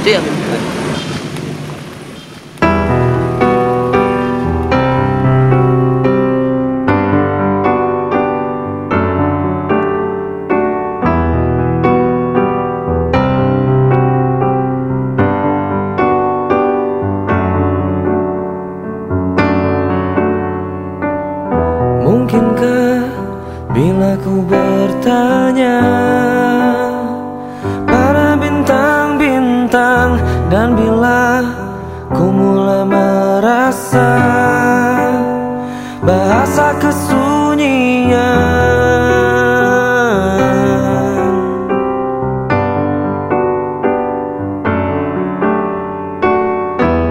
Gitu ya Mungkinkah bila ku bertanya merasa Bahasa kesunyian.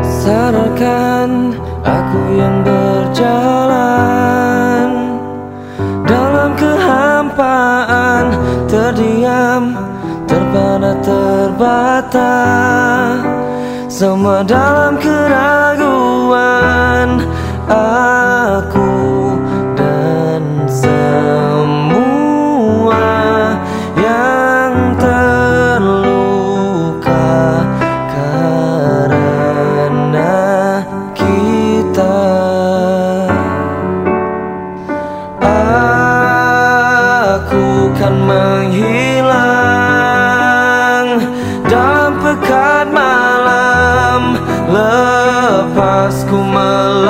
Sadarkan aku yang berjalan Dalam kehampaan Terdiam, terpana, terbata Semua dalam keraguan Aku dan semua yang terluka karena kita. Aku kan menghilang dalam pekat malam lepas ku melayang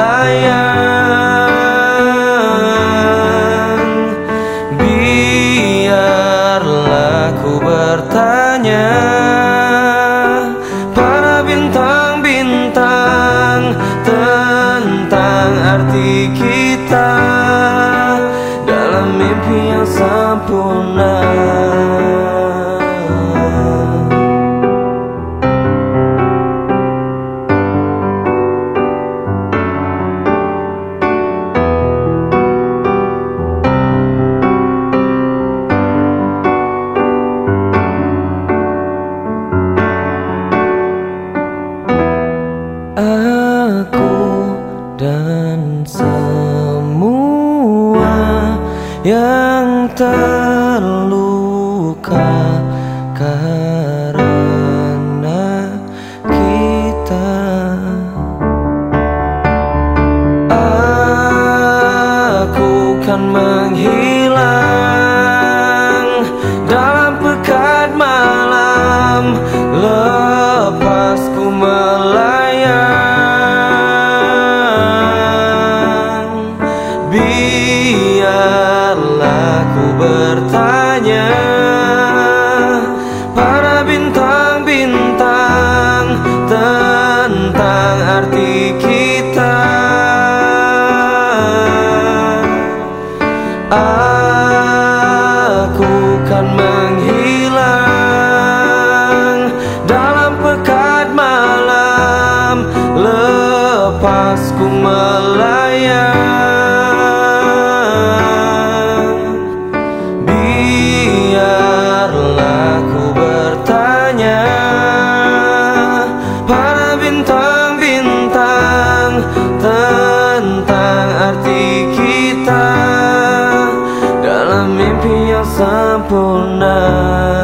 biarlah ku bertanya para bintang-bintang tentang arti kita dalam mimpi yang sempurna. Yang terluka karena kita. Aku kan menghilang Aku kan menghilang dalam pekat malam. Lepas ku melayang kita